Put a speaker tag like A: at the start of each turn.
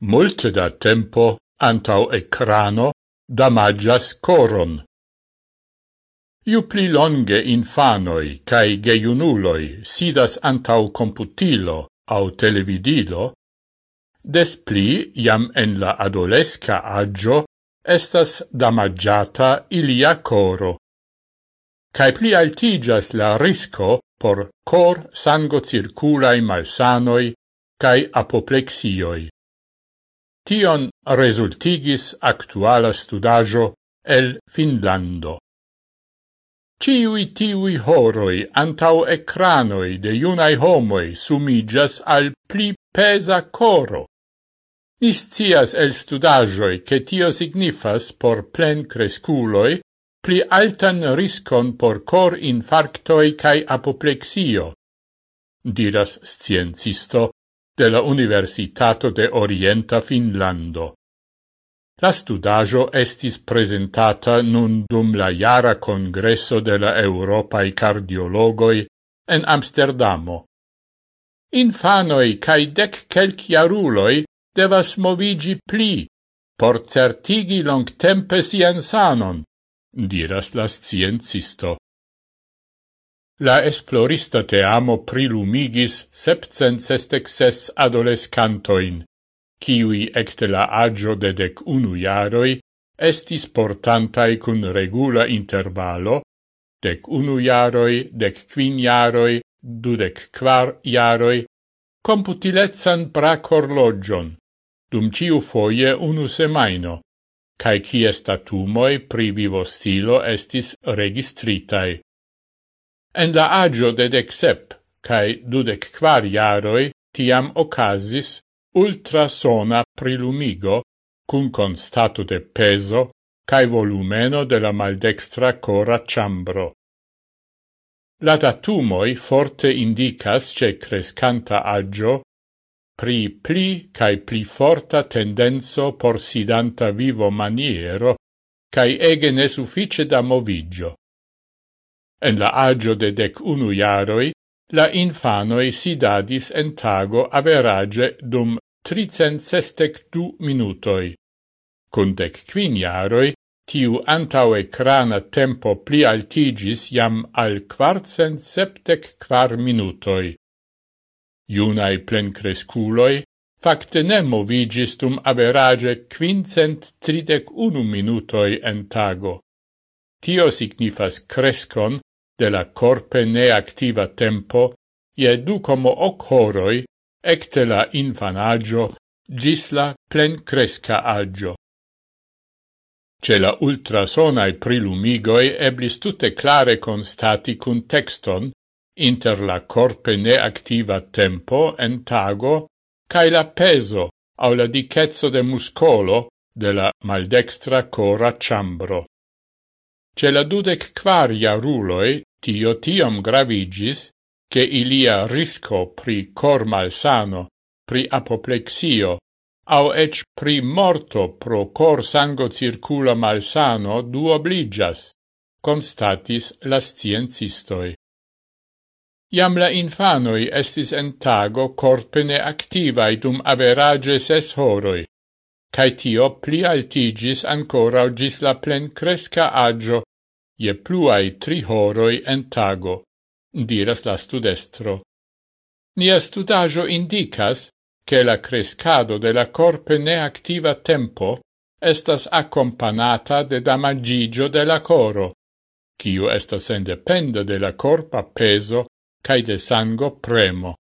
A: Multe da tempo antau ecrano damagias coron. Iu pli longe infanoi cae geiunuloi sidas antau computilo au televidilo, des pli iam en la adolesca agio estas damagiata ilia coro. Cae pli altigas la risco por cor sango circulae malsanoi cae apoplexioi. Tion resultigis actuala studajo el Finlando. Ciui tiui horoi antau ecranoi de iunai homoi sumigas al pli pesa coro. Niscias el studajoi che tio signifas por plen cresculoi pli altan riscon por cor infarctoi cae apoplexio, diras scientisto de la Universitato de Orienta Finlando. La studajo estis presentata nun dum la jara congresso de la Europai cardiologoi en Amsterdamo. Infanoi cae dec celciaruloi devas movigi pli, por certigi longtempe sian sanon, diras la sciencisto. La esplorista te amo prilumigis septcent sestec ses adolescantoin, kiui ecte la agio de dec unu jaroi estis portantai cun regula intervalo, dec unu jaroi, dec quin jaroi, dudec quar jaroi, computilezzan pracorlogion, dum ciu foie unu semaino, cae cie statumoi pri vivo stilo estis registritai. En la agio de decsep cae dudec quar iaroi, tiam ocasis ultrasona prilumigo cum constato de peso cae volumeno de la maldextra cora ciambro. La datumoi forte indicas ce crescanta agio pri pli cae pli forta tendenzo por sidanta vivo maniero cae ege ne suffice da movigio. En la agio de dec unu jaroi, la infanoi sidadis en tago average dum tricent sestec du minutoi. Cun dec quin jaroi, tiu antaue crana tempo pli altigis jam al quartcent septec quar minutoi. Iunae plencresculoi facte ne movigis dum average quincent tridec unu minutoi en tago. Tio signifas crescon de la corpe neactiva tempo je du como hoc horoi ecte la infanaggio gis la plen cresca agio. Ce la ultrasonae prilumigoi eblis tutte clare constati cun texton inter la corpe neactiva tempo en tago cae la peso au la dicezzo de muscolo de la maldextra cora ciambro. Ce la dudec quaria ruloi Tio tiom gravigis, che ilia risco pri cor malsano, pri apoplexio, au ec pri morto pro cor sango circula malsano duobligas, constatis la sciencistoi. Iam la infanoi estis en tago corpene activai dum average ses horoi, cae tio pli altigis ancora gis la plen cresca agio je pluai tri horoi en tago, diras la studestro. Nia studajo indicas che la crescado de la corpe neactiva tempo estas accompagnata de damagigio de la coro, quiu estas independa de la corpa peso cae de sango premo.